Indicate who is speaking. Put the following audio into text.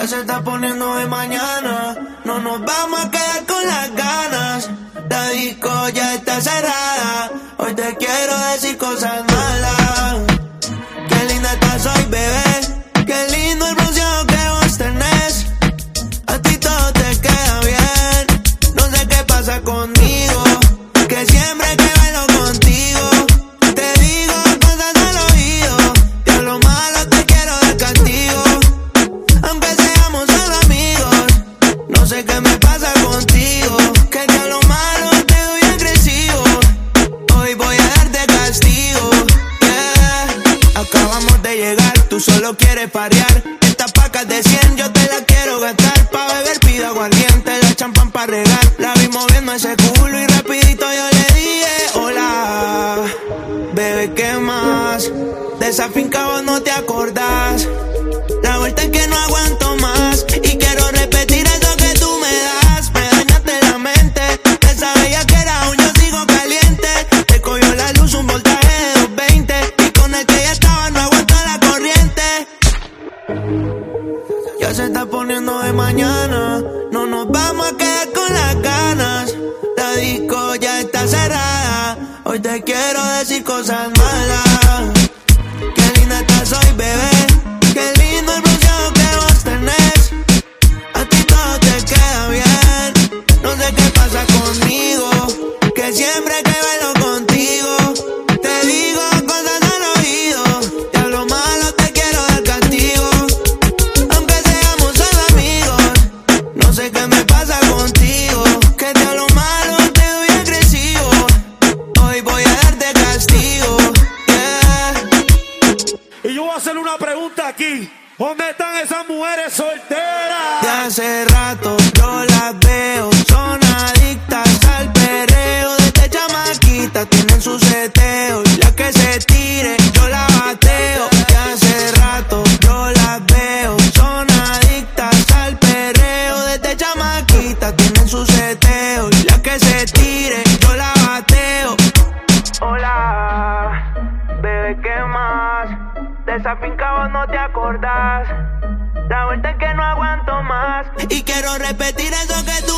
Speaker 1: Ya se está poniendo de mañana. No nos vamos a quedar con las ganas. La disco ya está cerrada. Hoy te quiero decir cosas malas. Qué linda estás hoy, bebé. Qué lindo el bronceado que vos tenés. A ti todo te queda bien. No sé qué pasa conmigo. Que siempre que bailo contigo, solo quieres parear. Estas pacas de 100 yo te la quiero gastar. Pa' beber pido aguardiente, la champán pa' regar. La vi moviendo ese culo y rapidito yo le dije hola. Bebé, ¿qué más? De esa finca vos no te acordás. La vuelta es que no aguanto más está poniendo de mañana, no nos vamos a quedar con las ganas. La disco ya está cerrada, hoy te quiero decir cosas malas. Qué linda estás hoy, pasa contigo. Que de lo malo te doy agresivo. Hoy voy a darte castigo. Yeah.
Speaker 2: Y yo voy a hacer una pregunta aquí. ¿Dónde están esas mujeres solteras?
Speaker 1: De hace rato yo las y la que se tire, yo la bateo. Hola, bebé, ¿qué más? De esa finca vos no te acordás. La vuelta es que no aguanto más. Y quiero repetir eso que tú